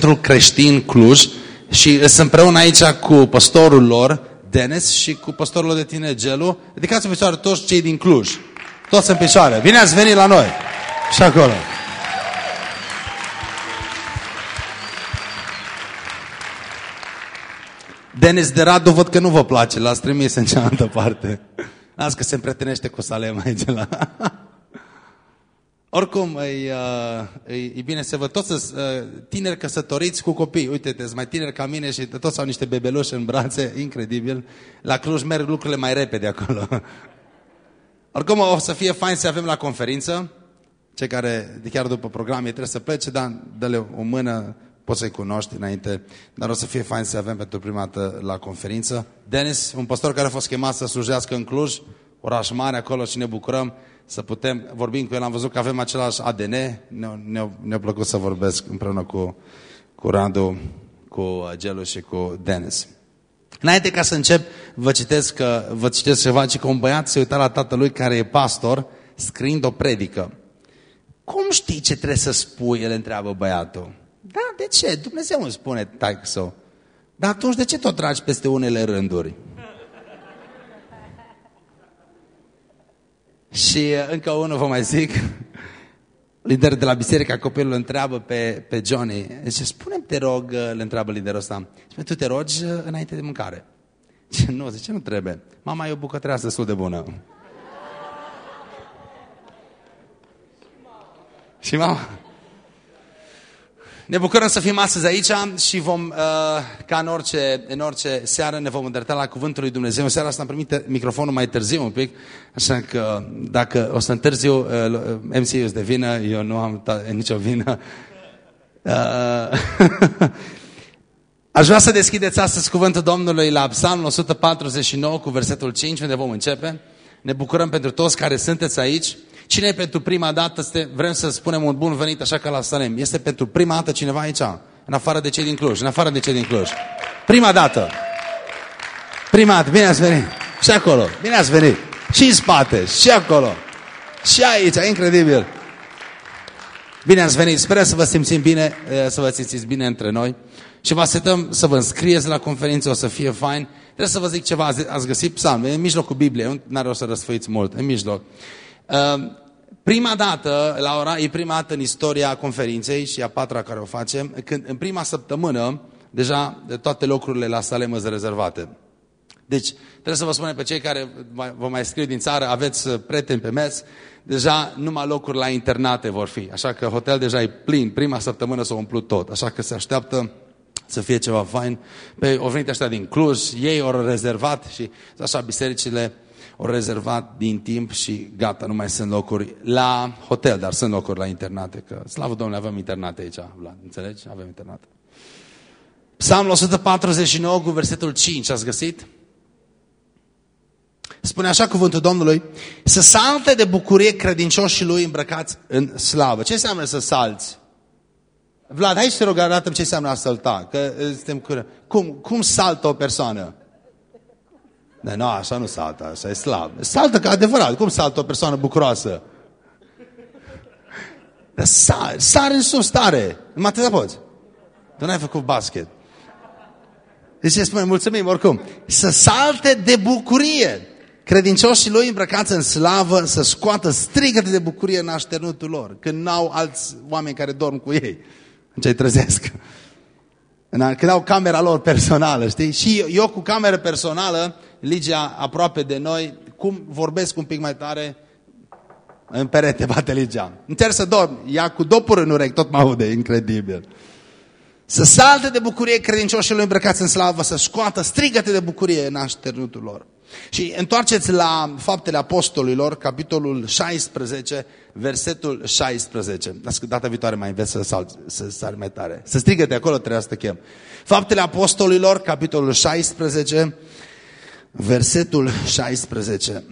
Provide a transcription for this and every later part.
Centrul Creștin Cluj și sunt împreună aici cu pastorul lor, Denis, și cu pastorul de tine, Gelu. Ridicați în picioare toți cei din Cluj. Toți în picioare. Bine ați venit la noi. Și acolo. Denis de Radu, văd că nu vă place, l-ați trimis în cealaltă parte. Las că se împrietenește cu Salem aici la... Oricum, e, e, e bine să vă toți uh, tineri căsătoriți cu copii. Uite-te, mai tineri ca mine și toți au niște bebeluși în brațe, incredibil. La Cluj merg lucrurile mai repede acolo. Oricum, o să fie fain să avem la conferință. Cei care, chiar după program, trebuie să plece, dar dă-le o mână, poți să-i cunoști înainte, dar o să fie fain să avem pentru prima dată la conferință. Denis, un pastor care a fost chemat să slujească în Cluj, oraș mare acolo și ne bucurăm să putem, vorbim cu el, am văzut că avem același ADN, ne-a ne ne plăcut să vorbesc împreună cu, cu Radu, cu Gelu și cu Denis. Înainte ca să încep, vă citesc, că, vă citesc ceva, ci că un băiat se uita la tatălui care e pastor, scriind o predică. Cum știi ce trebuie să spui? El întreabă băiatul. Da, de ce? Dumnezeu îmi spune, taică său. Dar atunci de ce tot tragi peste unele rânduri? Și uh, încă unul vă mai zic, liderul de la biserică, copilul întreabă pe, pe Johnny, zice, spune te rog, uh, le întreabă liderul ăsta, zice, tu te rogi uh, înainte de mâncare. Zice, nu, zice, nu trebuie. Mama e o bucătăreasă destul de bună. Și mama, ne bucurăm să fim astăzi aici și vom, uh, ca în orice, în orice seară, ne vom îndrepta la Cuvântul lui Dumnezeu. În seara asta am primit microfonul mai târziu un pic, așa că dacă o să întârziu, uh, MC îți de vină, eu nu am nicio vină. Uh, Aș vrea să deschideți astăzi Cuvântul Domnului la Psalmul 149 cu versetul 5, unde vom începe. Ne bucurăm pentru toți care sunteți aici. Cine e pentru prima dată, vrem să spunem un bun venit așa ca la Salem. Este pentru prima dată cineva aici, în afară de cei din Cluj, în afară de cei din Cluj. Prima dată. Prima dată, bine ați venit. Și acolo, bine ați venit. Și în spate, și acolo. Și aici, incredibil. Bine ați venit, sper să vă simțim bine, să vă simțiți bine între noi. Și vă așteptăm să vă înscrieți la conferință, o să fie fain. Trebuie să vă zic ceva, ați găsit psalm, e în mijlocul Bibliei, nu are o să răsfăiți mult, în mijloc. Ehm, prima dată, la ora, e prima dată în istoria conferinței și a patra care o facem, când în prima săptămână deja toate locurile la Salem sunt rezervate. Deci, trebuie să vă spunem pe cei care vă mai scriu din țară, aveți uh, prieteni pe mes, deja numai locuri la internate vor fi. Așa că hotel deja e plin, prima săptămână s-a umplut tot. Așa că se așteaptă să fie ceva fain. Pe, au venit ăștia din Cluj, ei au rezervat și așa bisericile au rezervat din timp și gata, nu mai sunt locuri la hotel, dar sunt locuri la internate, că slavă Domnului, avem internate aici, Vlad, înțelegi? Avem internate. Psalmul 149 cu versetul 5, ați găsit? Spune așa cuvântul Domnului, să salte de bucurie credincioșii lui îmbrăcați în slavă. Ce înseamnă să salți? Vlad, hai să te rog, arată ce înseamnă a salta. Că suntem cură. Cum, cum saltă o persoană? Dar nu, așa nu saltă, așa e slab. Saltă ca adevărat. Cum saltă o persoană bucuroasă? Dar sar, sare în sus, tare. Numai atâta poți. Tu n-ai făcut basket. Deci ce spune, mulțumim oricum. Să salte de bucurie. Credincioșii lui îmbrăcați în slavă să scoată strigăte de bucurie în așternutul lor. Când n-au alți oameni care dorm cu ei. În ce trezesc. Când au camera lor personală, știi? Și eu cu cameră personală Ligia aproape de noi, cum vorbesc un pic mai tare, în perete bate Ligia. Încerc să dorm, ea cu dopuri în urechi, tot mă aude, incredibil. Să salte de bucurie credincioșilor îmbrăcați în slavă, să scoată strigăte de bucurie în așternutul lor. Și întoarceți la Faptele Apostolilor, capitolul 16, versetul 16. Data viitoare mai înveți să, sal, să sari mai tare. Să strigă acolo, trebuie să te chem. Faptele Apostolilor, capitolul 16, versetul 16.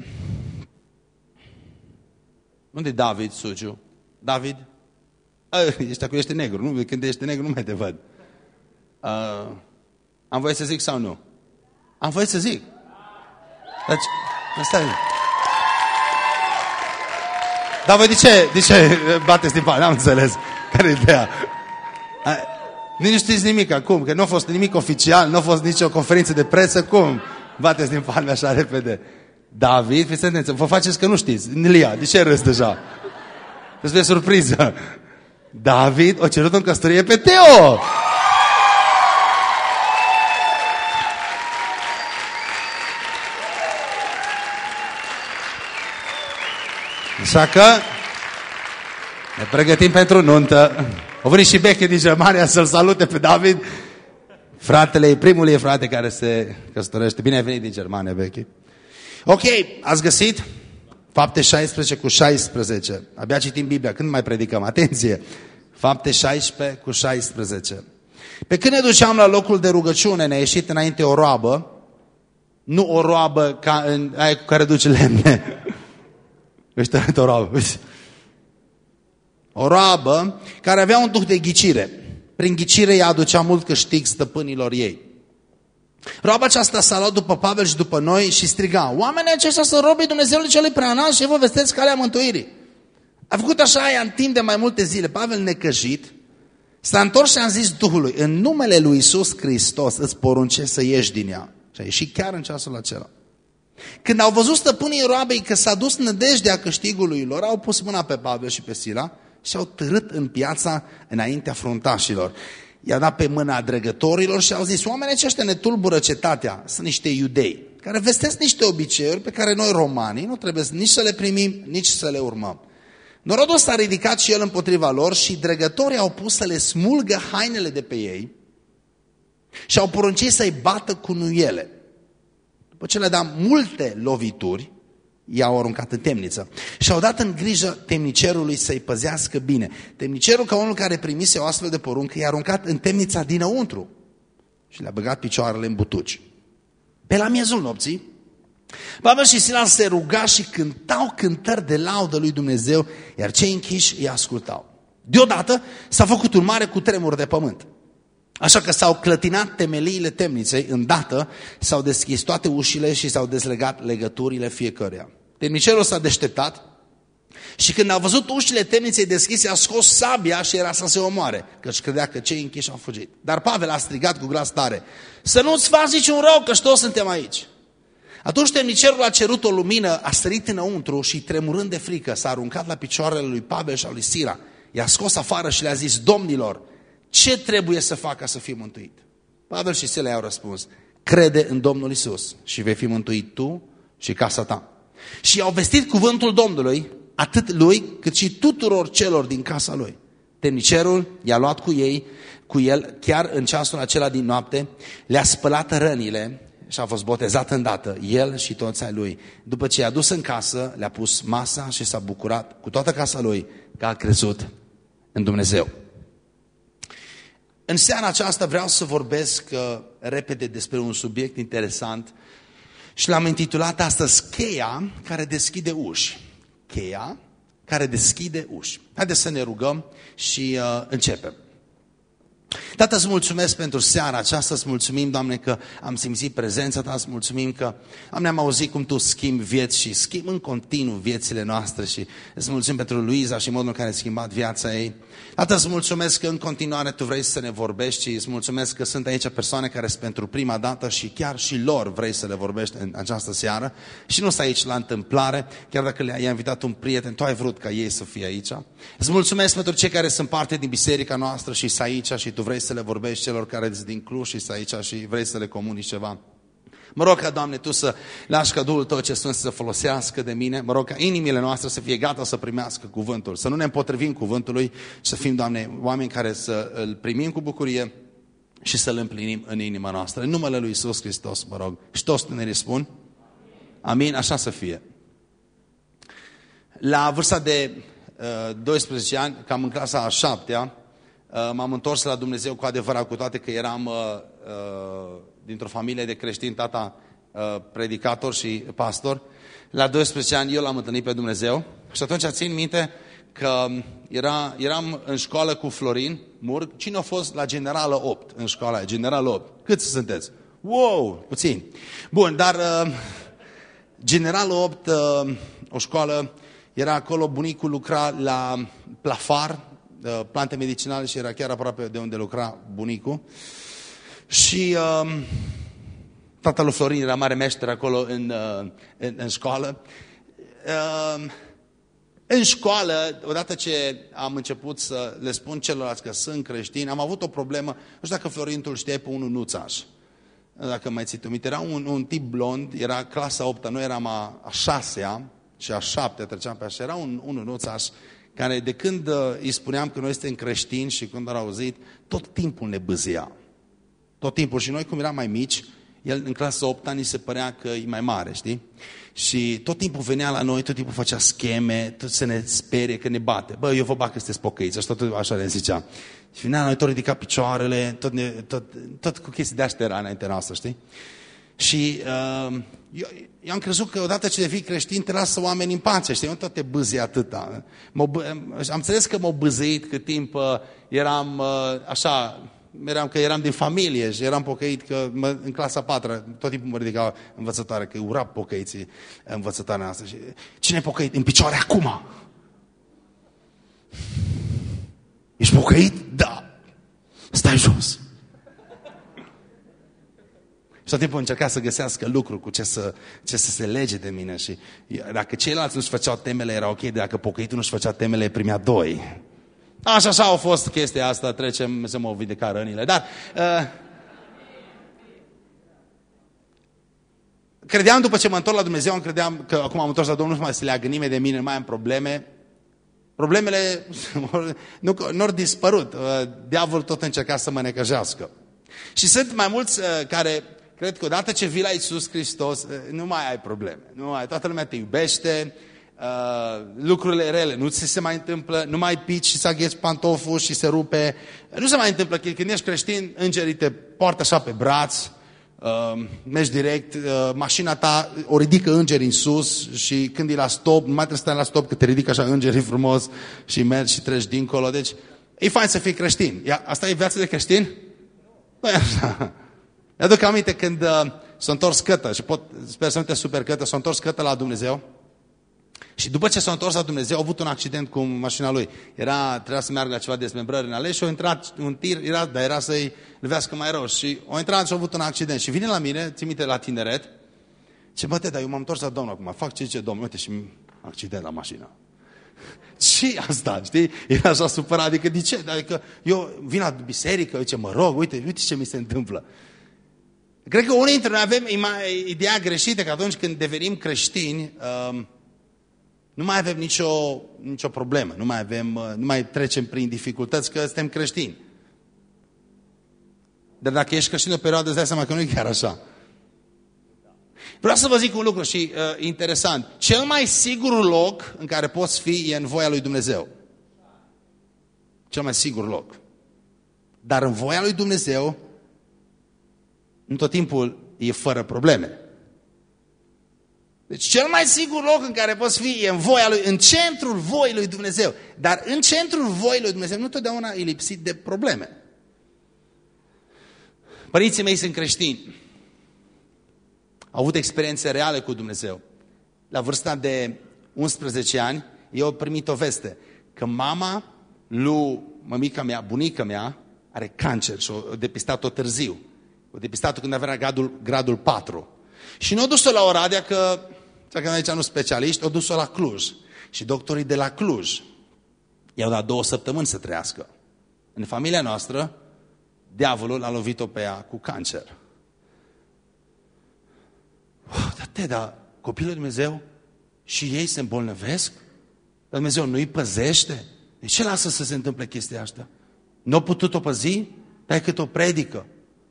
Unde e David, Suciu? David? A, ești acolo, ești negru. Nu? Când ești negru nu mai te văd. Uh, am voie să zic sau nu? Am voie să zic. Deci, stai. Dar voi de ce, de ce bateți din palme? N-am înțeles. Care e ideea? Nici nu știți nimic acum, că nu a fost nimic oficial, nu a fost nicio conferință de presă, cum? Bateți din palme așa repede. David, fiți atenți, vă faceți că nu știți. Nilia, de ce râs deja? Despre surpriză. David o cerut în căsătorie pe Teo. Așa că ne pregătim pentru nuntă. O venit și Beche din Germania să-l salute pe David. Fratele, primul e frate care se căsătorește. Bine ai venit din Germania, Beche. Ok, ați găsit? Fapte 16 cu 16. Abia citim Biblia. Când mai predicăm? Atenție! Fapte 16 cu 16. Pe când ne duceam la locul de rugăciune, ne-a ieșit înainte o roabă, nu o roabă ca în, aia cu care duce lemne. Ăștia o roabă. O roabă care avea un duh de ghicire. Prin ghicire ea aducea mult câștig stăpânilor ei. Roaba aceasta s-a luat după Pavel și după noi și striga, oamenii aceștia sunt robii Dumnezeului celui preanal și vă vesteți calea mântuirii. A făcut așa ea în timp de mai multe zile. Pavel necăjit s-a întors și a zis Duhului, în numele lui Isus Hristos îți porunce să ieși din ea. Și a ieșit chiar în ceasul acela. Când au văzut stăpânii roabei că s-a dus nădejdea câștigului lor, au pus mâna pe Pavel și pe Sila și au târât în piața înaintea fruntașilor. I-a dat pe mâna dregătorilor și au zis, oamenii aceștia ne tulbură cetatea, sunt niște iudei, care vestesc niște obiceiuri pe care noi romanii nu trebuie nici să le primim, nici să le urmăm. Norodul s-a ridicat și el împotriva lor și dregătorii au pus să le smulgă hainele de pe ei și au poruncit să-i bată cu nuiele. După ce le-a dat multe lovituri, i-au aruncat în temniță. Și au dat în grijă temnicerului să-i păzească bine. Temnicerul, ca unul care primise o astfel de poruncă, i-a aruncat în temnița dinăuntru și le-a băgat picioarele în butuci. Pe la miezul nopții, Pavel și Silas se ruga și cântau cântări de laudă lui Dumnezeu, iar cei închiși îi ascultau. Deodată s-a făcut un mare cutremur de pământ. Așa că s-au clătinat temeliile temniței, îndată s-au deschis toate ușile și s-au dezlegat legăturile fiecăruia. Temnicerul s-a deșteptat și când a văzut ușile temniței deschise, a scos sabia și era să se omoare, căci credea că cei închiși au fugit. Dar Pavel a strigat cu glas tare, să nu-ți faci niciun rău, că toți suntem aici. Atunci temnicerul a cerut o lumină, a sărit înăuntru și tremurând de frică s-a aruncat la picioarele lui Pavel și al lui Sira. I-a scos afară și le-a zis, domnilor, ce trebuie să fac ca să fii mântuit? Pavel și Sila i-au răspuns, crede în Domnul Isus și vei fi mântuit tu și casa ta. Și au vestit cuvântul Domnului, atât lui, cât și tuturor celor din casa lui. Temnicerul i-a luat cu ei, cu el, chiar în ceasul acela din noapte, le-a spălat rănile și a fost botezat îndată, el și toți ai lui. După ce i-a dus în casă, le-a pus masa și s-a bucurat cu toată casa lui că a crezut în Dumnezeu. În seara aceasta vreau să vorbesc uh, repede despre un subiect interesant și l-am intitulat astăzi Cheia care deschide uși. Cheia care deschide uși. Haideți să ne rugăm și uh, începem. Tată, îți mulțumesc pentru seara aceasta, îți mulțumim, Doamne, că am simțit prezența Ta, îți mulțumim că am ne-am auzit cum Tu schimbi vieți și schimbi în continuu viețile noastre și îți mulțumim pentru Luiza și modul în care ai schimbat viața ei. Tată, îți mulțumesc că în continuare Tu vrei să ne vorbești și îți mulțumesc că sunt aici persoane care sunt pentru prima dată și chiar și lor vrei să le vorbești în această seară și nu stai aici la întâmplare, chiar dacă le-ai invitat un prieten, Tu ai vrut ca ei să fie aici. Îți mulțumesc pentru cei care sunt parte din biserica noastră și sunt aici și Tu vrei să le vorbești celor care sunt din Cluj și sunt aici și vrei să le comunici ceva. Mă rog ca, Doamne, Tu să lași ca Duhul Tău ce sunt să folosească de mine. Mă rog ca inimile noastre să fie gata să primească cuvântul. Să nu ne împotrivim cuvântului, să fim, Doamne, oameni care să îl primim cu bucurie și să-l împlinim în inima noastră. În numele Lui Isus Hristos, mă rog. Și toți ne spun? Amin, așa să fie. La vârsta de uh, 12 ani, cam în clasa a șaptea, uh, m-am întors la Dumnezeu cu adevărat, cu toate că eram uh, uh, dintr-o familie de creștini, tata uh, predicator și pastor. La 12 ani eu l-am întâlnit pe Dumnezeu și atunci țin minte că era, eram în școală cu Florin Murg. Cine a fost la Generală 8 în școala Generală 8? Câți sunteți? Wow, puțin. Bun, dar uh, Generală 8, uh, o școală, era acolo, bunicul lucra la plafar, uh, plante medicinale și era chiar aproape de unde lucra bunicul. Și uh, tatăl lui Florin era mare meșter acolo în, uh, în, în școală. Uh, în școală, odată ce am început să le spun celorlalți că sunt creștini, am avut o problemă, nu știu dacă Florintul știe pe unul nuțaș. Dacă mai ții tu era un, un tip blond, era clasa 8 noi eram a, a 6-a și a 7 treceam pe așa, era un, un nuțaș care de când uh, îi spuneam că noi suntem creștini și când au auzit, tot timpul ne bâzia. Tot timpul. Și noi, cum eram mai mici, el în clasa 8 ani se părea că e mai mare, știi? Și tot timpul venea la noi, tot timpul făcea scheme, tot se ne sperie că ne bate. Bă, eu vă bag că sunteți pocăiți, așa, tot, așa le zicea. Și venea la noi, tot ridica picioarele, tot, ne, tot, tot cu chestii de astea era înaintea noastră, știi? Și uh, eu, eu am crezut că odată ce devii creștin te lasă oameni în pace, știi? Nu tot te bâzi atâta. Am înțeles că m-au bâzit cât timp uh, eram uh, așa eram că eram din familie și eram pocăit că mă, în clasa patra tot timpul mă ridica învățătoare, că ura pocăiții învățătoarea noastră. Și, Cine e pocăit? În picioare acum! Ești pocăit? Da! Stai jos! Și tot timpul încerca să găsească lucruri cu ce să, ce să se lege de mine. Și dacă ceilalți nu-și făceau temele, era ok, dacă pocăitul nu-și făcea temele, primea doi. Așa, așa au fost chestia asta, trecem să mă vindeca rănile. Dar uh, credeam după ce mă întorc la Dumnezeu, îmi credeam că acum am întors la Domnul, nu mai se leagă nimeni de mine, nu mai am probleme. Problemele nu, nu au dispărut. Uh, diavolul tot încerca să mă necăjească. Și sunt mai mulți uh, care cred că odată ce vii la Iisus Hristos, uh, nu mai ai probleme. Nu mai, toată lumea te iubește, uh, lucrurile rele, nu ți se mai întâmplă, nu mai pici și să agheți pantoful și se rupe. Nu se mai întâmplă, când ești creștin, îngerii te poartă așa pe braț, uh, mergi direct, uh, mașina ta o ridică îngerii în sus și când e la stop, nu mai trebuie să stai la stop, că te ridică așa îngerii frumos și mergi și treci dincolo. Deci, e fain să fii creștin. Ia, asta e viața de creștin? Nu e așa. Mi-aduc aminte când uh, s-a întors cătă și pot, sper să nu te super cătă, s-a întors cătă la Dumnezeu și după ce s-a întors la Dumnezeu, a avut un accident cu mașina lui. Era, trebuia să meargă la ceva dezmembrări în aleș și a intrat un tir, era, dar era să-i levească mai rău. Și a intrat și a avut un accident. Și vine la mine, ți minte la tineret, ce bă, te, dar eu m-am întors la Domnul acum, fac ce zice Domnul, uite și accident la mașină. ce asta, știi? Era așa supărat, adică de ce? Adică eu vin la biserică, zice, mă rog, uite, uite ce mi se întâmplă. Cred că unii dintre noi avem ideea greșită că atunci când devenim creștini, uh, nu mai avem nicio, nicio problemă, nu mai, avem, uh, nu mai trecem prin dificultăți că suntem creștini. Dar dacă ești creștin o perioadă, îți dai seama că nu e chiar așa. Vreau să vă zic un lucru și uh, interesant. Cel mai sigur loc în care poți fi e în voia lui Dumnezeu. Cel mai sigur loc. Dar în voia lui Dumnezeu, în tot timpul e fără probleme. Deci cel mai sigur loc în care poți fi e în voia lui, în centrul voii lui Dumnezeu. Dar în centrul voii lui Dumnezeu nu totdeauna e lipsit de probleme. Părinții mei sunt creștini. Au avut experiențe reale cu Dumnezeu. La vârsta de 11 ani, eu au primit o veste că mama lui mămica mea, bunica mea, are cancer și o depistat-o târziu. O depistat-o când avea gradul, gradul 4. Și nu a dus-o la Oradea că că aici nu specialiști, au dus-o la Cluj. Și doctorii de la Cluj i-au dat două săptămâni să trăiască. În familia noastră, diavolul a lovit-o pe ea cu cancer. Oh, dar te, dar copilul Dumnezeu și ei se îmbolnăvesc? Dar Dumnezeu nu îi păzește? De ce lasă să se întâmple chestia asta? Nu a putut-o păzi? Mai cât o predică.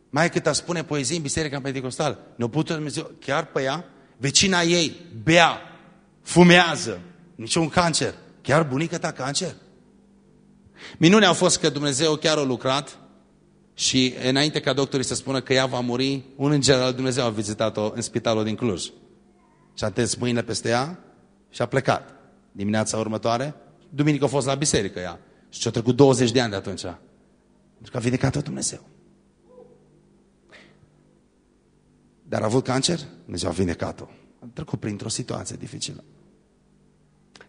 Mai cât a spune poezii în Biserica Pentecostală. Nu a putut Dumnezeu chiar pe ea? Vecina ei bea, fumează, niciun cancer. Chiar bunica ta cancer? Minunea a fost că Dumnezeu chiar a lucrat și înainte ca doctorii să spună că ea va muri, un înger al Dumnezeu a vizitat-o în spitalul din Cluj. Și a întins mâinile peste ea și a plecat. Dimineața următoare, duminică a fost la biserică ea. Și ce-a trecut 20 de ani de atunci. Pentru că a vindecat-o Dumnezeu. Dar a avut cancer? Dumnezeu a vindecat-o. Am trecut printr-o situație dificilă.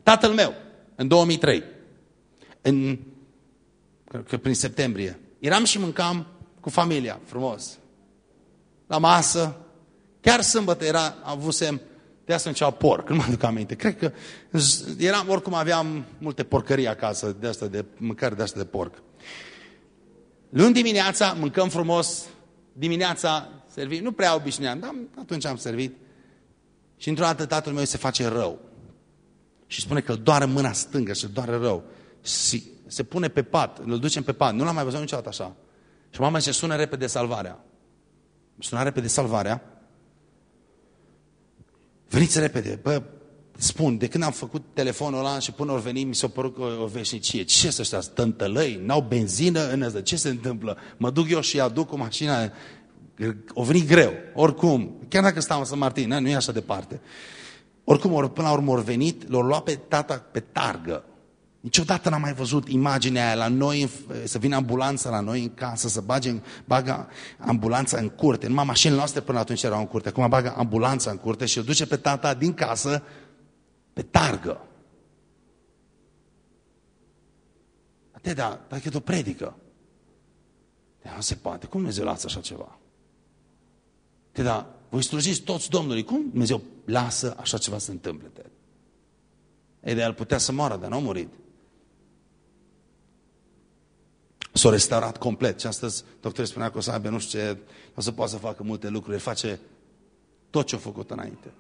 Tatăl meu, în 2003, în că, că prin septembrie. Eram și mâncam cu familia, frumos. La masă, chiar sâmbătă era, avusem, de asta înceau porc, nu mă aduc aminte. Cred că eram, oricum aveam multe porcării acasă, de asta de mâncare de asta de porc. Luni dimineața mâncăm frumos, dimineața servit, nu prea obișnuiam, dar atunci am servit. Și într-o dată tatăl meu se face rău. Și spune că îl doare mâna stângă și îl doare rău. Și se pune pe pat, îl ducem pe pat. Nu l-am mai văzut niciodată așa. Și mama zice, sună repede salvarea. Sună repede salvarea. Veniți repede. Bă, spun, de când am făcut telefonul ăla și până ori veni, mi s-a părut o, o veșnicie. Ce să ăștia, tântălăi? N-au benzină în ăsta? Ce se întâmplă? Mă duc eu și aduc cu mașina. O venit greu, oricum. Chiar dacă stau în San Martin, nu e așa departe. Oricum, or, până la urmă au venit, l-au luat pe tata pe targă. Niciodată n-am mai văzut imaginea aia la noi, să vină ambulanța la noi în casă, să bage, bagă ambulanța în curte. Numai mașinile noastre până atunci erau în curte. Acum bagă ambulanța în curte și îl duce pe tata din casă pe targă. Atât, dar dacă e o predică. De nu se poate. Cum Dumnezeu lasă așa ceva? Te da, voi slujiți toți Domnului. Cum Dumnezeu lasă așa ceva să se întâmple? Te? Ei, de el putea să moară, dar nu a murit. S-a restaurat complet. Și astăzi doctorul spunea că o să aibă nu știu ce, o să poată să facă multe lucruri. El face tot ce a făcut înainte.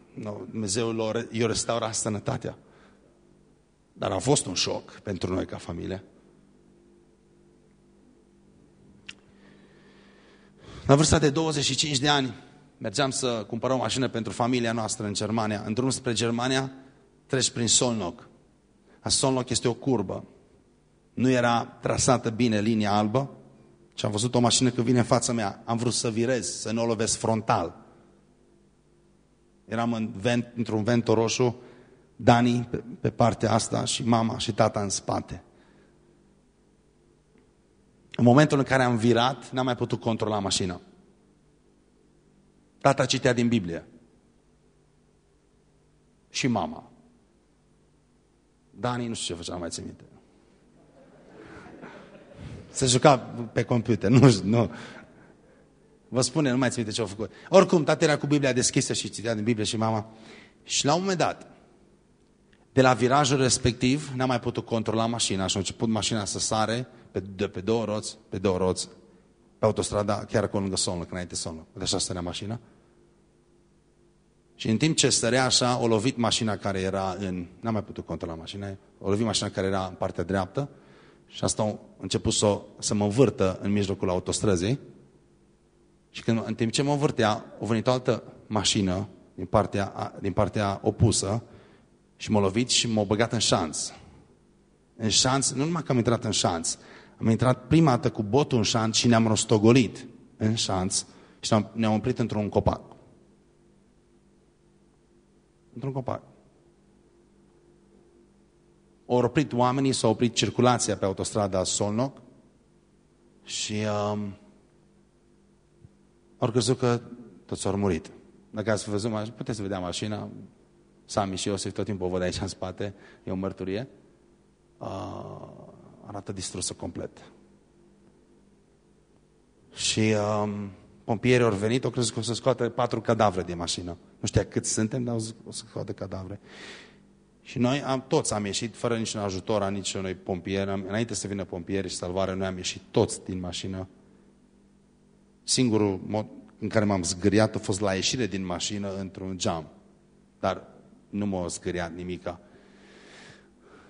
Dumnezeu i-a restaurat sănătatea. Dar a fost un șoc pentru noi ca familie. La vârsta de 25 de ani, mergeam să cumpărăm o mașină pentru familia noastră în Germania. În drum spre Germania, treci prin Solnoc. A Solnoc este o curbă. Nu era trasată bine linia albă și am văzut o mașină că vine în fața mea. Am vrut să virez, să nu o lovesc frontal. Eram în vent, într-un vento roșu, Dani pe, pe partea asta și mama și tata în spate. În momentul în care am virat, n-am mai putut controla mașina. Tata citea din Biblie. Și mama. Dani nu știu ce făcea, mai țin minte. Se juca pe computer, nu, nu. Vă spune, nu mai țin minte ce au făcut. Oricum, tata era cu Biblia deschisă și citea din Biblie și mama. Și la un moment dat, de la virajul respectiv, n-am mai putut controla mașina și a început mașina să sare pe, de pe două roți, pe două roți, pe autostrada, chiar acolo lângă Solnă, înainte Solnă. De așa stărea mașina. Și în timp ce stărea așa, o lovit mașina care era în... N-am mai putut controla mașina, o lovit mașina care era în partea dreaptă și asta a început să, să mă învârtă în mijlocul autostrăzii. Și când, în timp ce mă învârtea, a venit o altă mașină din partea, din partea opusă și m-a lovit și m-a băgat în șanț. În șanț, nu numai că am intrat în șanț, am intrat prima dată cu botul în șanț și ne-am rostogolit în șanț și ne-am oprit într-un copac. Într-un copac. Au oprit oamenii, s-a oprit circulația pe autostrada Solnoc și um, au crezut că toți au murit. Dacă ați văzut, puteți să vedea mașina, Sami și Iosif tot timpul o văd aici în spate, e o mărturie, uh, arată distrusă complet. Și um, pompierii au venit, au crezut că o să scoată patru cadavre din mașină. Nu știa cât suntem, dar o să scoată cadavre. Și noi am, toți am ieșit fără niciun ajutor a niciunui pompier. Am, înainte să vină pompieri și salvare, noi am ieșit toți din mașină. Singurul mod în care m-am zgâriat a fost la ieșire din mașină într-un geam. Dar nu m-a zgâriat nimica.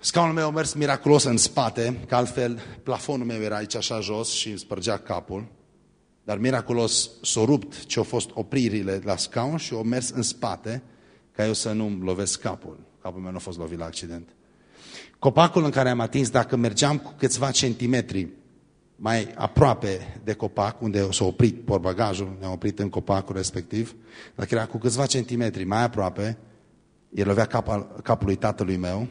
Scaunul meu a mers miraculos în spate, că altfel plafonul meu era aici așa jos și îmi spărgea capul. Dar miraculos s-a rupt ce au fost opririle la scaun și au mers în spate ca eu să nu-mi lovesc capul. Capul meu nu a fost lovit la accident. Copacul în care am atins, dacă mergeam cu câțiva centimetri mai aproape de copac, unde s-a oprit porbagajul, ne-a oprit în copacul respectiv, dacă era cu câțiva centimetri mai aproape, el lovea capul, capul lui tatălui meu,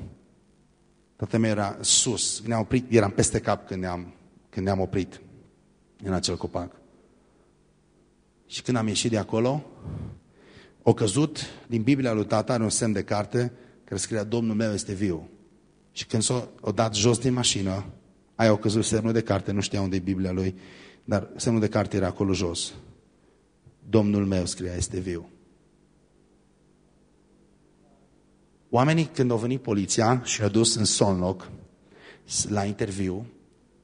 tatăl meu era sus, ne-am oprit, eram peste cap când ne-am când ne oprit în acel copac. Și când am ieșit de acolo, o căzut din Biblia lui tata, are un semn de carte, care scria, Domnul meu este viu. Și când s-o dat jos din mașină, Aia au căzut semnul de carte, nu știa unde e Biblia lui, dar semnul de carte era acolo jos. Domnul meu scria, este viu. Oamenii, când au venit poliția și au dus în Sonloc la interviu,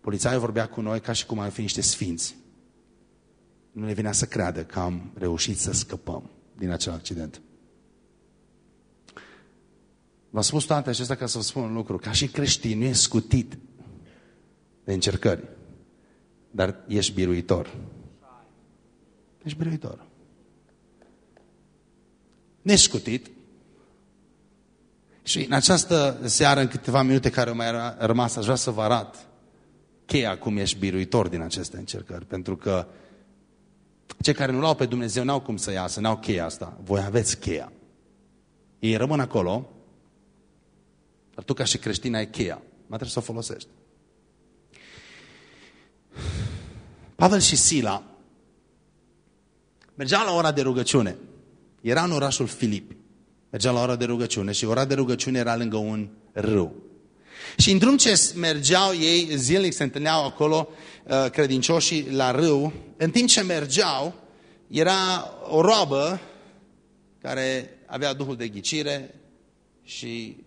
polițaiul vorbea cu noi ca și cum ar fi niște sfinți. Nu ne venea să creadă că am reușit să scăpăm din acel accident. V-am spus toate acestea ca să vă spun un lucru. Ca și creștin, nu e scutit de încercări. Dar ești biruitor. Ești biruitor. Nescutit. Și în această seară, în câteva minute care au mai rămas, aș vrea să vă arat cheia cum ești biruitor din aceste încercări. Pentru că cei care nu l-au pe Dumnezeu n-au cum să iasă, n-au cheia asta. Voi aveți cheia. Ei rămân acolo, dar tu ca și creștin ai cheia. Mai trebuie să o folosești. Pavel și Sila mergeau la ora de rugăciune. Era în orașul Filip. Mergeau la ora de rugăciune și ora de rugăciune era lângă un râu. Și în drum ce mergeau ei, zilnic se întâlneau acolo uh, credincioșii la râu, în timp ce mergeau, era o roabă care avea Duhul de ghicire și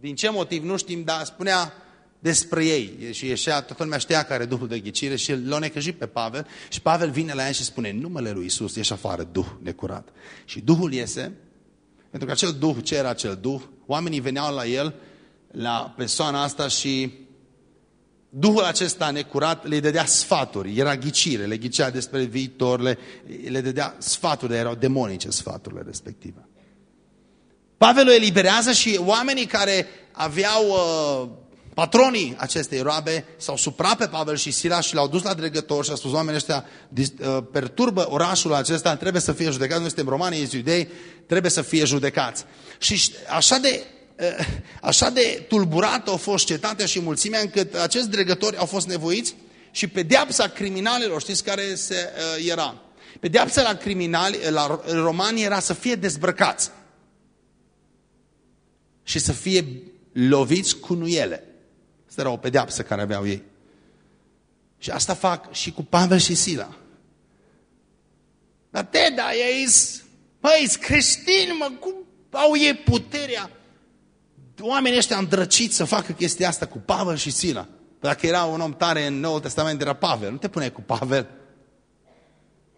din ce motiv nu știm, dar spunea despre ei. Și ieșea, toată lumea știa care are Duhul de ghicire și l-a necăjit pe Pavel și Pavel vine la ea și spune, în numele lui Isus ieși afară, Duh necurat. Și Duhul iese, pentru că acel Duh, ce era acel Duh? Oamenii veneau la el, la persoana asta și Duhul acesta necurat le dădea sfaturi, era ghicire, le ghicea despre viitor, le, le dădea sfaturi, erau demonice sfaturile respective. Pavel o eliberează și oamenii care aveau uh, patronii acestei roabe s-au suprat pe Pavel și Sila și l-au dus la dregător și a spus oamenii ăștia uh, perturbă orașul acesta, trebuie să fie judecați, noi suntem romani, ești iudei, trebuie să fie judecați. Și așa de, uh, așa de tulburată a fost cetatea și mulțimea încât acești dregători au fost nevoiți și pedeapsa criminalilor, știți care se, uh, era? Pedeapsa la criminali, la romani era să fie dezbrăcați și să fie loviți cu nuiele. Asta era o pedeapsă care aveau ei. Și asta fac și cu Pavel și Sila. Dar te, da, ei măi, creștini, mă, cum au ei puterea? Oamenii ăștia îndrăciți să facă chestia asta cu Pavel și Sila. Dacă era un om tare în Noul Testament, era Pavel. Nu te pune cu Pavel.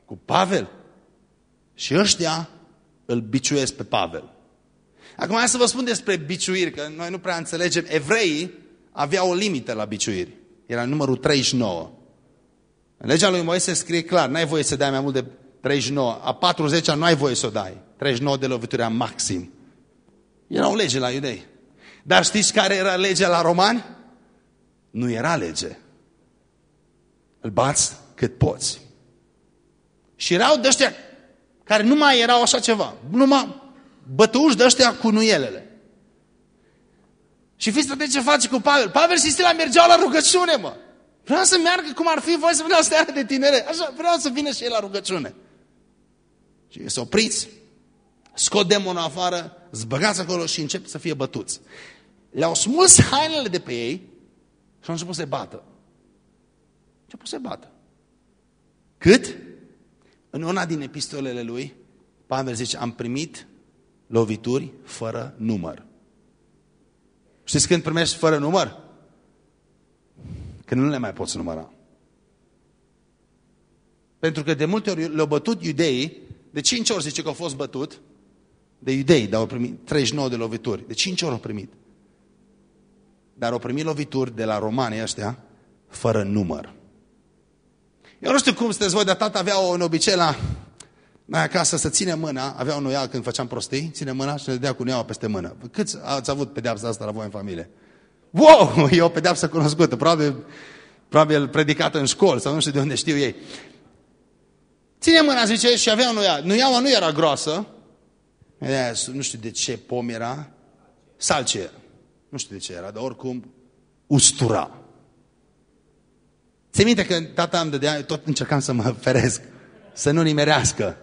Cu Pavel. Și ăștia îl biciuiesc pe Pavel. Acum hai să vă spun despre biciuiri, că noi nu prea înțelegem. Evreii aveau o limită la biciuiri. Era numărul 39. În legea lui Moise scrie clar, n-ai voie să dai mai mult de 39. A 40-a nu ai voie să o dai. 39 de lovituri maxim. Era o lege la iudei. Dar știți care era legea la romani? Nu era lege. Îl bați cât poți. Și erau de ăștia care nu mai erau așa ceva. Numai bătuși de ăștia cu nuielele. Și fiți ce face cu Pavel. Pavel și Stila mergeau la rugăciune, mă. Vreau să meargă cum ar fi voi să vedeau stearea de tinere. Așa, vreau să vină și el la rugăciune. Și să opriți, scot demonul afară, zbăgați acolo și încep să fie bătuți. Le-au smuls hainele de pe ei și au început să-i bată. Început să-i bată. Cât? În una din epistolele lui, Pavel zice, am primit lovituri fără număr. Știți când primești fără număr? Când nu le mai poți număra. Pentru că de multe ori le-au bătut iudeii, de cinci ori zice că au fost bătut, de iudei, dar au primit 39 de lovituri. De cinci ori au primit. Dar au primit lovituri de la romani ăștia, fără număr. Eu nu știu cum sunteți voi, dar tata avea un obicei la mai acasă să ține mâna, avea un noial când făceam prostii, ține mâna și ne dea cu neaua peste mână. Câți ați avut pedeapsa asta la voi în familie? Wow! E o pedeapsă cunoscută, probabil, probabil predicată în școli sau nu știu de unde știu ei. Ține mâna, zice, și avea un noial. Noiaua nu era groasă, nu știu de ce pom era, salce. Nu știu de ce era, dar oricum ustura. Ți minte că tata îmi dădea, tot încercam să mă feresc, să nu nimerească.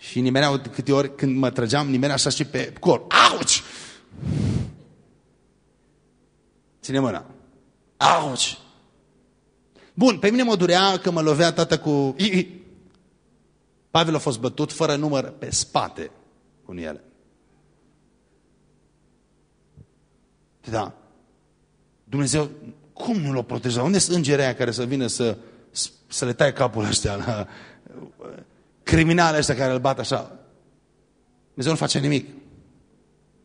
Și nimereau câte ori când mă trăgeam, nimerea așa și pe cor. Auci! Ține mâna. Auci! Bun, pe mine mă durea că mă lovea tata cu... Pavel a fost bătut fără număr pe spate cu ele. Da. Dumnezeu, cum nu l-a protejat? Unde sunt îngerii aia care să vină să, să le taie capul ăștia la criminale ăștia care îl bat așa? Dumnezeu nu face nimic.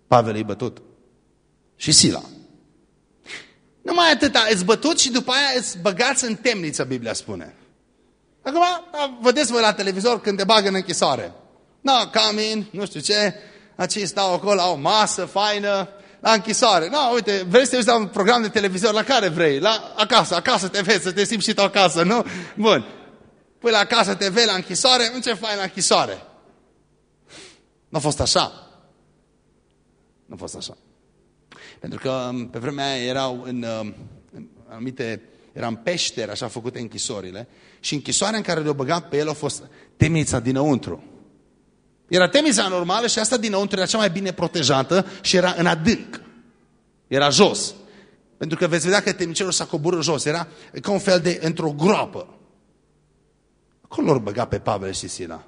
Pavel e bătut. Și Sila. Numai atâta, îți bătut și după aia îți băgați în temniță, Biblia spune. Acum, vedeți voi la televizor când te bagă în închisoare. No, come in, nu știu ce, acei stau acolo, la o masă faină, la închisoare. No, uite, vrei să te uiți la un program de televizor, la care vrei? La acasă, acasă te vezi, să te simți și tu acasă, nu? Bun. Păi la acasă te vezi la închisoare, nu ce faci la închisoare? Nu a fost așa. Nu a fost așa. Pentru că um, pe vremea aia erau în, um, în anumite, erau în peșteri, așa făcute închisorile, și închisoarea în care le-au băgat pe el a fost temnița dinăuntru. Era temnița normală și asta dinăuntru era cea mai bine protejată și era în adânc. Era jos. Pentru că veți vedea că temnicerul s-a coborât jos. Era ca un fel de, într-o groapă. Acolo l-au băgat pe Pavel și Sila.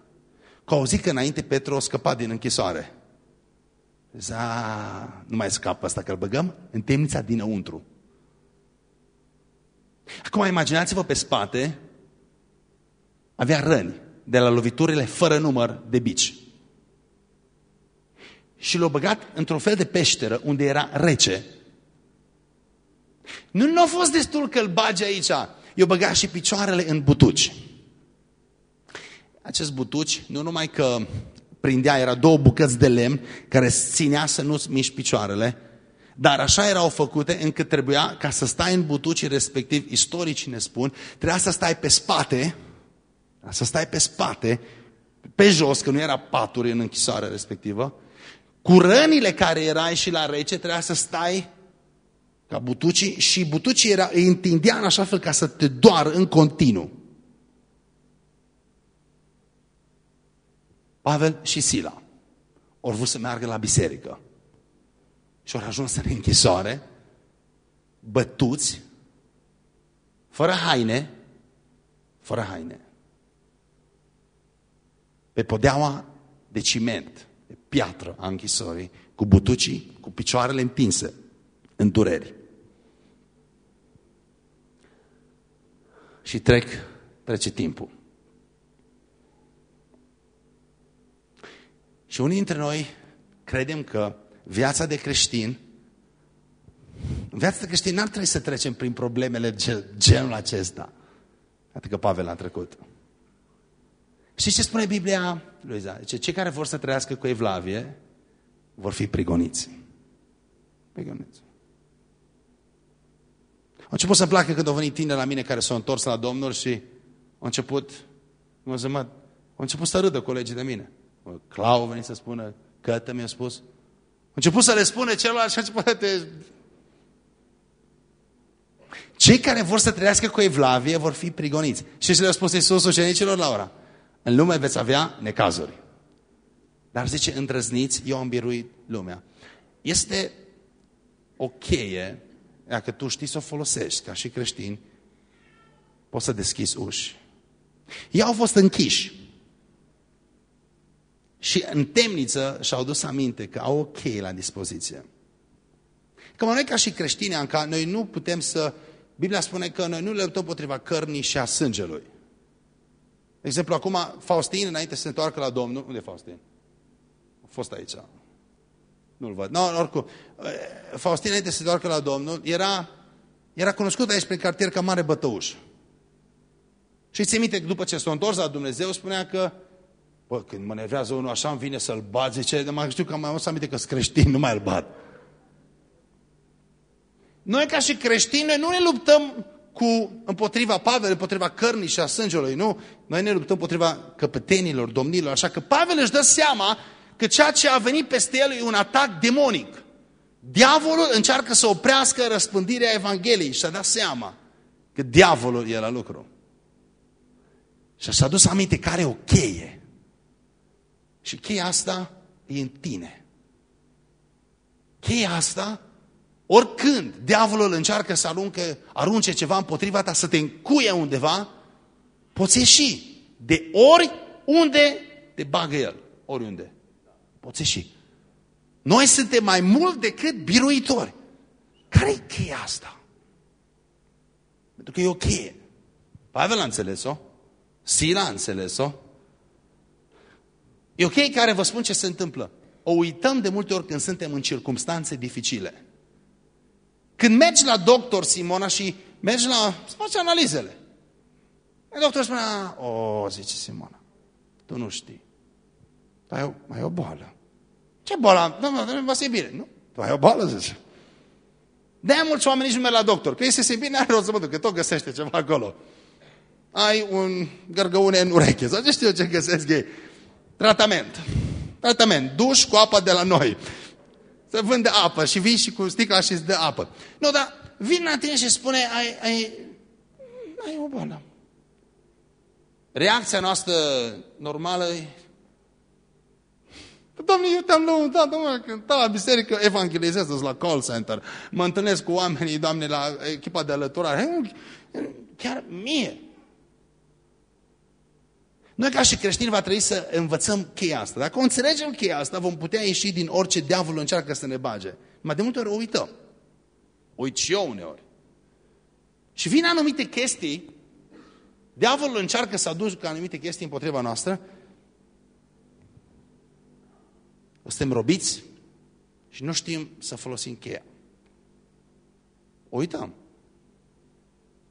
Că au zis că înainte Petru a scăpat din închisoare. Za, nu mai scapă asta că îl băgăm în temnița dinăuntru. Acum imaginați-vă pe spate, avea răni de la loviturile fără număr de bici. Și l-a băgat într-un fel de peșteră unde era rece. Nu, nu a fost destul că îl bage aici. I-a băgat și picioarele în butuci. Acest butuci, nu numai că prindea, era două bucăți de lemn care ținea să nu-ți miști picioarele, dar așa erau făcute încât trebuia, ca să stai în butucii respectiv, istoricii ne spun, trebuia să stai pe spate, să stai pe spate, pe jos, că nu era paturi în închisoare respectivă, cu rănile care erai și la rece, trebuia să stai ca butucii și butucii era, îi întindea în așa fel ca să te doară în continuu. Pavel și Sila au vrut să meargă la biserică și au ajuns în închisoare, bătuți, fără haine, fără haine. Pe podeaua de ciment, de piatră a închisorii, cu butucii, cu picioarele împinse, în dureri. Și trec, trece timpul. Și unii dintre noi credem că viața de creștin, viața de creștin n-ar trebui să trecem prin problemele genul acesta. Atât că Pavel a trecut. Și ce spune Biblia, Luiza? Zice, cei care vor să trăiască cu evlavie vor fi prigoniți. Prigoniți. A început să-mi placă când au venit tine la mine care s-au întors la Domnul și au început, mă zic, mă, au început să râdă colegii de mine. Clau a venit să spună, cătă mi-a spus. A început să le spune celălalt și a început te... Cei care vor să trăiască cu evlavie vor fi prigoniți. Și ce le-a spus Iisus ucenicilor la ora? În lume veți avea necazuri. Dar zice, îndrăzniți, eu am biruit lumea. Este o cheie, dacă tu știi să o folosești ca și creștini, poți să deschizi uși. Ei au fost închiși. Și în temniță și-au dus aminte că au o cheie la dispoziție. Că noi ca și creștini, Anca, noi nu putem să... Biblia spune că noi nu le luptăm potriva cărnii și a sângelui. De exemplu, acum Faustin, înainte să se întoarcă la Domnul... Unde e Faustin? A fost aici. Nu-l văd. No, oricum, Faustin, înainte să se întoarcă la Domnul, era, era cunoscut aici prin cartier ca mare bătăuș. Și ți minte că după ce s-a întors la Dumnezeu, spunea că Bă, când mă nervează unul așa, îmi vine să-l bat, zice, de mai știu că am mai să aminte că sunt creștini, nu mai îl bat. Noi ca și creștini, noi nu ne luptăm cu, împotriva Pavel, împotriva cărnii și a sângelui, nu? Noi ne luptăm împotriva căpetenilor, domnilor, așa că Pavel își dă seama că ceea ce a venit peste el e un atac demonic. Diavolul încearcă să oprească răspândirea Evangheliei și a dat seama că diavolul e la lucru. Și și-a dus aminte care e o cheie. Și cheia asta e în tine. Cheia asta Oricând diavolul încearcă să arunce, arunce ceva împotriva ta, să te încuie undeva, poți ieși. De ori unde te bagă el. Oriunde. Poți ieși. Noi suntem mai mult decât biruitori. Care e cheia asta? Pentru că e o cheie. Pavel a înțeles-o. Sila a înțeles-o. E o cheie care vă spun ce se întâmplă. O uităm de multe ori când suntem în circunstanțe dificile. Când mergi la doctor, Simona, și mergi la... să faci analizele. Doctorul spune, o, zice Simona, tu nu știi. Tu ai o, ai o boală. Ce boală? Nu, nu, nu, să bine. Nu, tu ai o boală, zice. De-aia mulți oameni nici nu merg la doctor. Că este bine, are rost să mă duc, că tot găsește ceva acolo. Ai un gărgăune în ureche. Sau ce știu ce găsesc ei. Tratament. Tratament. Duș cu apă de la noi. Să vândă apă și vii și cu sticla și îți dă apă. Nu, dar vin la tine și spune, ai, ai, ai o boală. Reacția noastră normală e, Doamne, eu te-am lăudat, domnule, când stau la biserică, evangelizez la call center, mă întâlnesc cu oamenii, Doamne, la echipa de alăturare. Chiar mie. Noi ca și creștini va trebui să învățăm cheia asta. Dacă o înțelegem cheia asta, vom putea ieși din orice diavol încearcă să ne bage. Mai de multe ori o uităm. O uit și eu uneori. Și vin anumite chestii, diavolul încearcă să aducă anumite chestii împotriva noastră, suntem robiți și nu știm să folosim cheia. O uităm.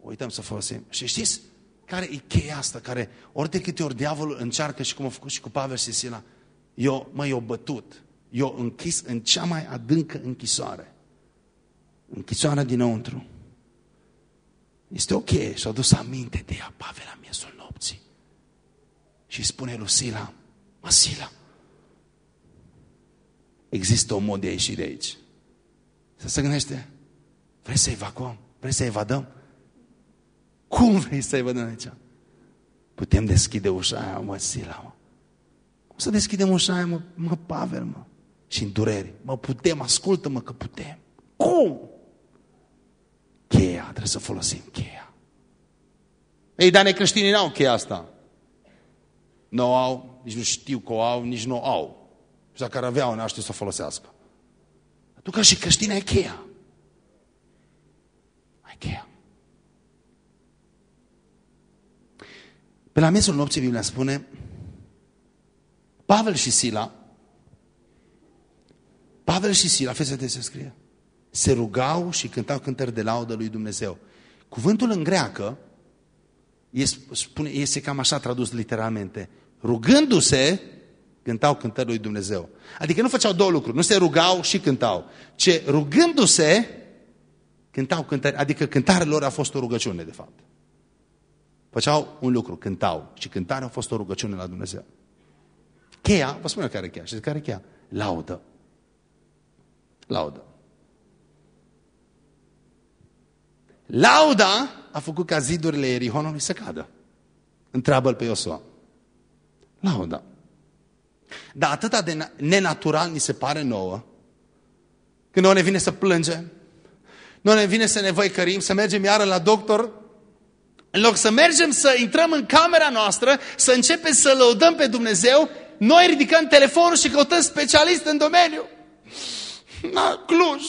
O uităm să folosim. Și știți care e cheia asta? Care ori de câte ori diavolul încearcă și cum a făcut și cu Pavel și Sila, eu, mă, eu bătut. Eu închis în cea mai adâncă închisoare. Închisoarea dinăuntru. Este ok și-a dus aminte de ea Pavel la miezul nopții. Și spune lui Sila, mă, Sila, există un mod de a ieși de aici. Să se gândește, vrei să evacuăm? Vrei să evadăm? Cum vrei să evadăm aici? Putem deschide ușa aia, mă, Sila, mă. Cum să deschidem ușa aia, mă, mă Pavel, mă? Și în dureri. Mă, putem, ascultă-mă că putem. Cum? Cheia, trebuie să folosim cheia. Ei, dar necreștinii n-au cheia asta. Nu au, nici nu știu că o au, nici nu au. Și dacă ar avea n știu să o folosească. Tu ca și creștin ai cheia. Ai cheia. Pe la mesul nopții Biblia spune Pavel și Sila Pavel și Sila, fete se scrie, se rugau și cântau cântări de laudă lui Dumnezeu. Cuvântul în greacă spune, este cam așa tradus literalmente. Rugându-se, cântau cântări lui Dumnezeu. Adică nu făceau două lucruri, nu se rugau și cântau, ce rugându-se, cântau cântări, adică cântarea lor a fost o rugăciune, de fapt. Făceau un lucru, cântau și cântarea a fost o rugăciune la Dumnezeu. Cheia, vă spun eu care e cheia, știți care e cheia? Laudă. Laudă. Lauda a făcut ca zidurile Erihonului să cadă. Întreabă-l pe Iosua. Lauda. Dar atâta de nenatural ni se pare nouă, când nouă ne vine să plângem, nu ne vine să ne văicărim, să mergem iară la doctor, în loc să mergem să intrăm în camera noastră, să începem să lăudăm pe Dumnezeu, noi ridicăm telefonul și căutăm specialist în domeniu. La Cluj,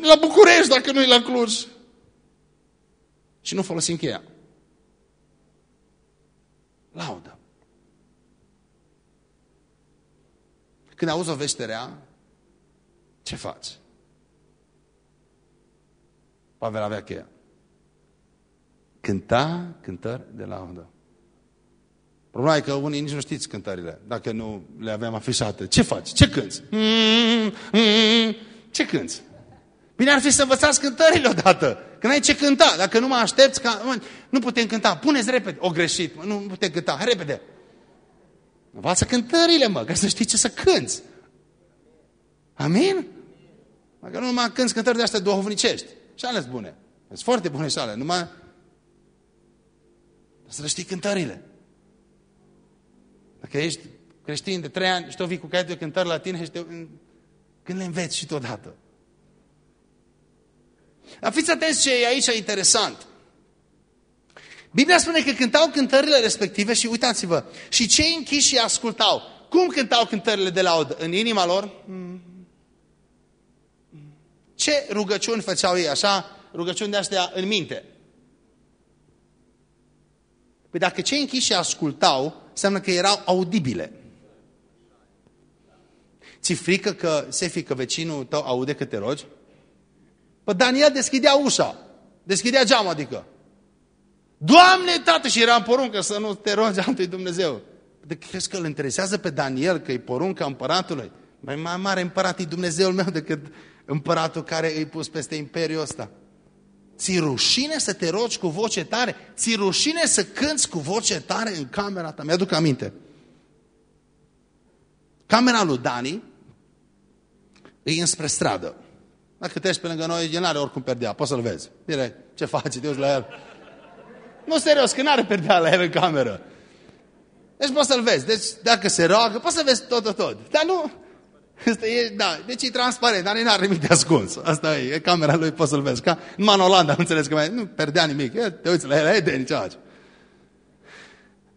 la București, dacă nu e la Cluj. Și nu folosim cheia. Laudă. Când auzi o veste rea, ce faci? Pavel avea cheia. Cânta cântări de laudă. Problema e că unii nici nu știți cântările, dacă nu le aveam afișate. Ce faci? Ce cânți? Ce cânți? Bine ar fi să învățați cântările odată. Când ai ce cânta, dacă nu mă aștepți, ca, nu putem cânta. Puneți repede. O greșit, nu putem cânta. Hai repede. Învață cântările, mă, ca să știi ce să cânți. Amin? Dacă nu numai cânti cântări de astea duhovnicești. Și ales bune. Sunt foarte bune și ale. Numai să le știi cântările. Dacă ești creștin de trei ani și tu vii cu caietul de cântări la tine și te... când le înveți și totodată. Dar fiți atenți ce e aici interesant. Biblia spune că cântau cântările respective și uitați-vă, și cei închiși ascultau. Cum cântau cântările de laudă? În inima lor? Ce rugăciuni făceau ei așa? Rugăciuni de astea în minte. Păi dacă cei închiși ascultau, înseamnă că erau audibile. Ți frică că se fică vecinul tău aude că te rogi? Păi Daniel deschidea ușa, deschidea geamul, adică. Doamne, tată, și era în poruncă să nu te rogi altui Dumnezeu. De crezi că îl interesează pe Daniel că e porunca împăratului? Mai mare împărat e Dumnezeul meu decât împăratul care îi pus peste imperiul ăsta. Ți rușine să te rogi cu voce tare? Ți rușine să cânți cu voce tare în camera ta? Mi-aduc aminte. Camera lui Dani e înspre stradă. Dacă treci pe lângă noi, el n-are oricum perdea, poți să-l vezi. Direct, ce faci, te uiți la el. Nu, serios, că n-are perdea la el în cameră. Deci poți să-l vezi. Deci dacă se roagă, poți să vezi tot, tot, tot. Dar nu... Asta e, da, deci e transparent, dar n-are nimic de ascuns. Asta e, e camera lui, poți să-l vezi. Ca în Olanda, nu înțeles că mai, nu perdea nimic. E, te uiți la el, e de nicio altceva.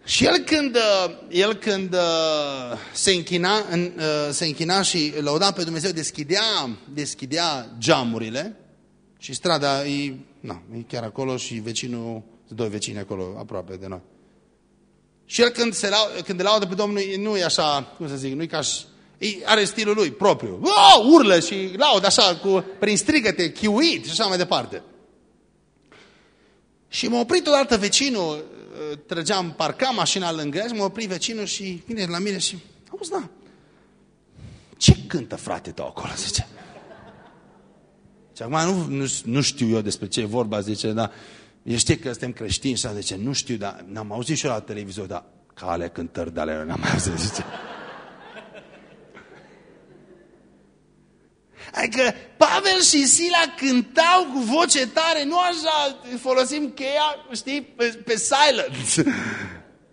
Și el când, uh, el când uh, se, închina, uh, se închina și lăuda pe Dumnezeu, deschidea, deschidea geamurile și strada e, na, e chiar acolo și vecinul, doi vecini acolo, aproape de noi. Și el când, se laudă, când laudă pe Domnul, nu e așa, cum să zic, nu e ca și, e, are stilul lui propriu. Oh, urlă și laudă așa, cu, prin strigăte, chiuit și așa mai departe. Și m-a oprit odată vecinul, trăgeam, parcam mașina lângă el, m-a oprit vecinul și vine la mine și, auzi, da, ce cântă frate tău acolo, zice. Și acum nu, nu, nu știu eu despre ce e vorba, zice, dar el știe că suntem creștini și zice, nu știu, dar n-am auzit și eu la televizor, dar cale cântări de alea n-am mai auzit, zice. Adică Pavel și Sila cântau cu voce tare, nu așa folosim cheia, știi, pe, pe silent.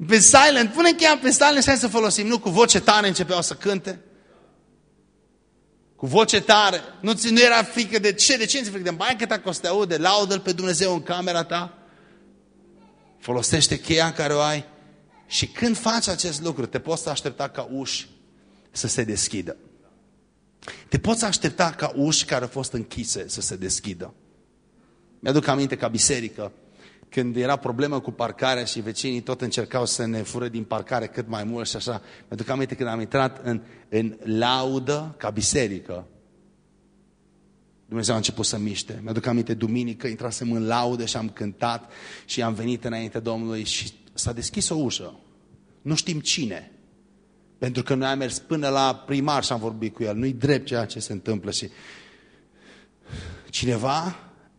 Pe silent, pune cheia pe silent și să folosim, nu cu voce tare începeau să cânte. Cu voce tare. Nu, nu era frică de ce? De ce nu frică? De maică ta că o să te aude, laudă pe Dumnezeu în camera ta. Folosește cheia care o ai. Și când faci acest lucru, te poți aștepta ca uși să se deschidă. Te poți aștepta ca uși care au fost închise să se deschidă. Mi-aduc aminte ca biserică, când era problemă cu parcarea și vecinii tot încercau să ne fură din parcare cât mai mult și așa. Mi-aduc aminte când am intrat în, în laudă ca biserică. Dumnezeu a început să miște. Mi-aduc aminte, duminică, intrasem în laudă și am cântat și am venit înainte Domnului și s-a deschis o ușă. Nu știm cine. Pentru că noi am mers până la primar și am vorbit cu el. Nu-i drept ceea ce se întâmplă. Și cineva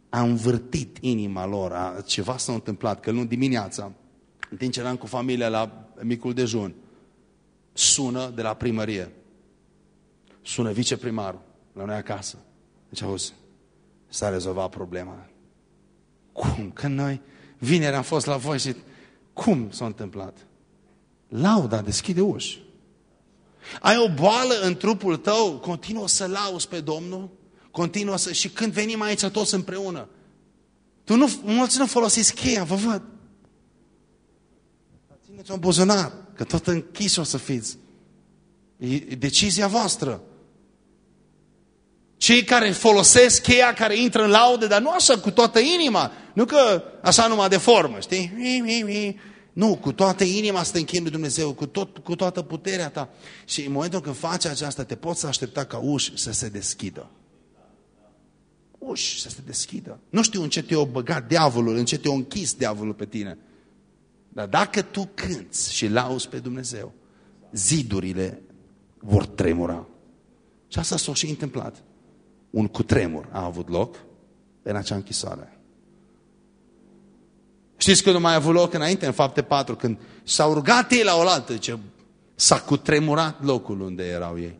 a învârtit inima lor, a, ceva s-a întâmplat, că nu dimineața, în timp ce eram cu familia la micul dejun, sună de la primărie. Sună viceprimarul la noi acasă. Deci auzi, s-a rezolvat problema. Cum? Că noi, vineri am fost la voi și cum s-a întâmplat? Lauda deschide uși. Ai o boală în trupul tău, continuă să lauzi pe Domnul, continuă să... Și când venim aici toți împreună, tu nu, mulți nu folosiți cheia, vă văd. Țineți un buzunar, că tot închis o să fiți. E decizia voastră. Cei care folosesc cheia, care intră în laude, dar nu așa cu toată inima, nu că așa numai de formă, știi? Nu, cu toată inima să te închin lui Dumnezeu, cu, tot, cu toată puterea ta. Și în momentul când faci aceasta, te poți aștepta ca uși să se deschidă. Uși să se deschidă. Nu știu în ce te-o băgat diavolul, în ce te-o închis diavolul pe tine. Dar dacă tu cânți și lauzi pe Dumnezeu, zidurile vor tremura. Și asta s-a și întâmplat. Un cutremur a avut loc în acea închisoare. Știți când nu mai a avut loc înainte, în fapte 4, când s-au rugat ei la oaltă, ce s-a cutremurat locul unde erau ei.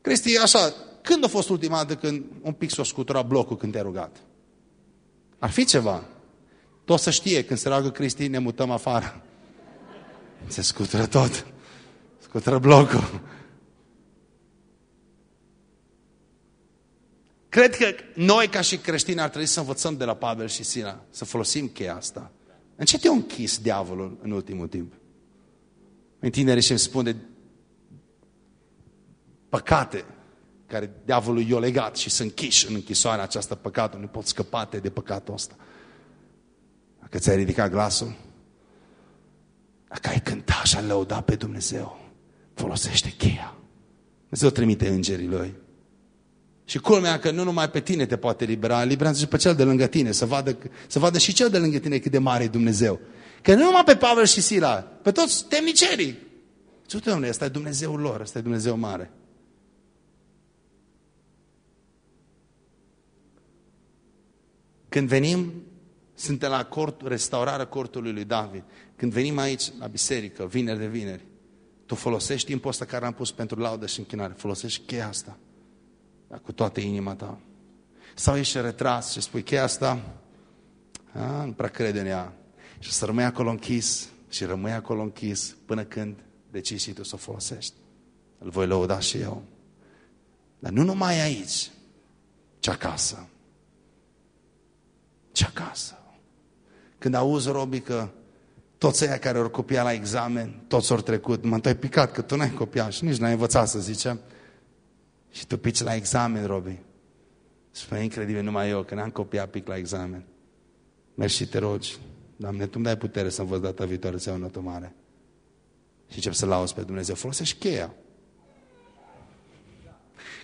Cristi, așa, când a fost ultima dată când un pic s-a scuturat blocul când te-a rugat? Ar fi ceva. Tot să știe, când se roagă Cristi, ne mutăm afară. Se scutură tot. Scutură blocul. Cred că noi ca și creștini ar trebui să învățăm de la Pavel și Sina, să folosim cheia asta. În ce te-a închis diavolul în ultimul timp? În tineri și îmi spune păcate care diavolul i-a legat și sunt închiși în închisoarea această păcatul. Nu pot scăpate de păcatul ăsta. Dacă ți-ai ridicat glasul, dacă ai cântat și ai lăudat pe Dumnezeu, folosește cheia. Dumnezeu trimite îngerii lui. Și culmea că nu numai pe tine te poate libera, liberează și pe cel de lângă tine, să vadă, să vadă și cel de lângă tine cât de mare e Dumnezeu. Că nu numai pe Pavel și Sila, pe toți temnicerii. Și uite, domnule, ăsta e Dumnezeul lor, ăsta e Dumnezeu mare. Când venim, suntem la cort, restaurarea cortului lui David. Când venim aici, la biserică, vineri de vineri, tu folosești timpul ăsta care am pus pentru laudă și închinare. Folosești cheia asta. Dar cu toată inima ta. Sau ești retras și spui cheia asta, a, nu prea crede în ea. Și să rămâi acolo închis și rămâi acolo închis până când decizi și tu să o folosești. Îl voi lăuda și eu. Dar nu numai aici, ci acasă. Ce acasă. Când auzi, Robi, că toți aia care au copiat la examen, toți au trecut, mă, tu ai picat că tu n-ai copiat și nici n-ai învățat să zicem. Și tu pici la examen, Robi. Spune incredibil, numai eu, că n-am copiat pic la examen. Mergi și te rogi. Doamne, Tu-mi dai putere să învăț data viitoare să iau notă mare. Și încep să lauzi pe Dumnezeu. Folosești cheia.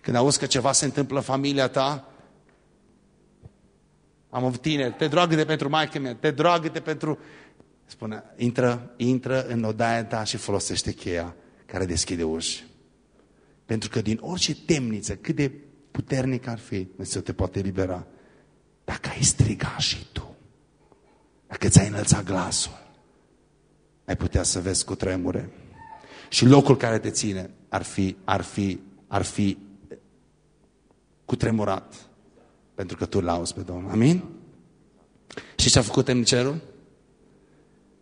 Când auzi că ceva se întâmplă în familia ta, am avut tineri, te dragă-te pentru maică mea, te dragă-te pentru... Spune, intră, intră în odaia ta și folosește cheia care deschide uși. Pentru că din orice temniță, cât de puternic ar fi, Dumnezeu te poate libera. Dacă ai striga și tu, dacă ți-ai înălțat glasul, ai putea să vezi cu tremure. Și locul care te ține ar fi, ar fi, ar fi cu tremurat. Pentru că tu lauzi pe Domnul. Amin? Și ce a făcut temnicerul?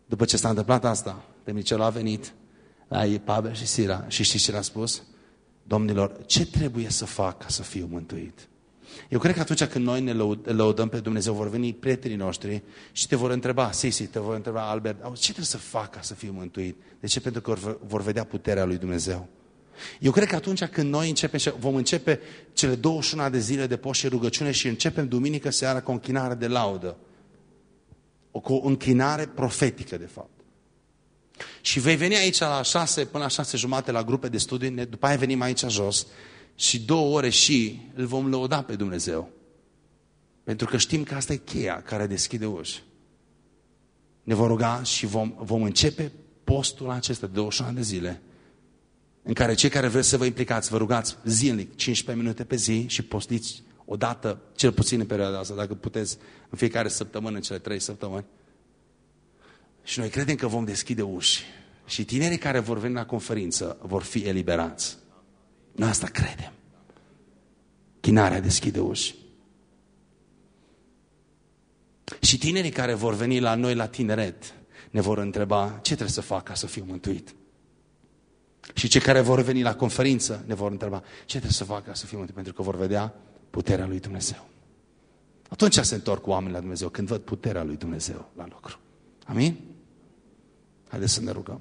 După ce s-a întâmplat asta, temnicerul a venit la ei, Pavel și Sira. Și știți ce le-a spus? Domnilor, ce trebuie să fac ca să fiu mântuit? Eu cred că atunci când noi ne lăudăm pe Dumnezeu, vor veni prietenii noștri și te vor întreba, Sisi, te vor întreba, Albert, ce trebuie să fac ca să fiu mântuit? De ce? Pentru că vor vedea puterea lui Dumnezeu. Eu cred că atunci când noi începem și vom începe cele 21 de zile de post și rugăciune și începem duminică seara cu o închinare de laudă, o, cu o închinare profetică, de fapt. Și vei veni aici la șase până la șase jumate la grupe de studii, după aia venim aici jos și două ore și îl vom lăuda pe Dumnezeu. Pentru că știm că asta e cheia care deschide uși. Ne vom ruga și vom, vom începe postul acesta de 21 de zile în care cei care vreți să vă implicați, vă rugați zilnic, 15 minute pe zi și postiți o dată, cel puțin în perioada asta, dacă puteți, în fiecare săptămână, în cele trei săptămâni. Și noi credem că vom deschide uși. Și tinerii care vor veni la conferință vor fi eliberați. Noi asta credem. Chinarea deschide uși. Și tinerii care vor veni la noi la tineret ne vor întreba ce trebuie să fac ca să fiu mântuit. Și cei care vor veni la conferință ne vor întreba ce trebuie să fac ca să fiu mântuit, pentru că vor vedea puterea lui Dumnezeu. Atunci se întorc oamenii la Dumnezeu, când văd puterea lui Dumnezeu la lucru. Amin? Haideți să ne rugăm.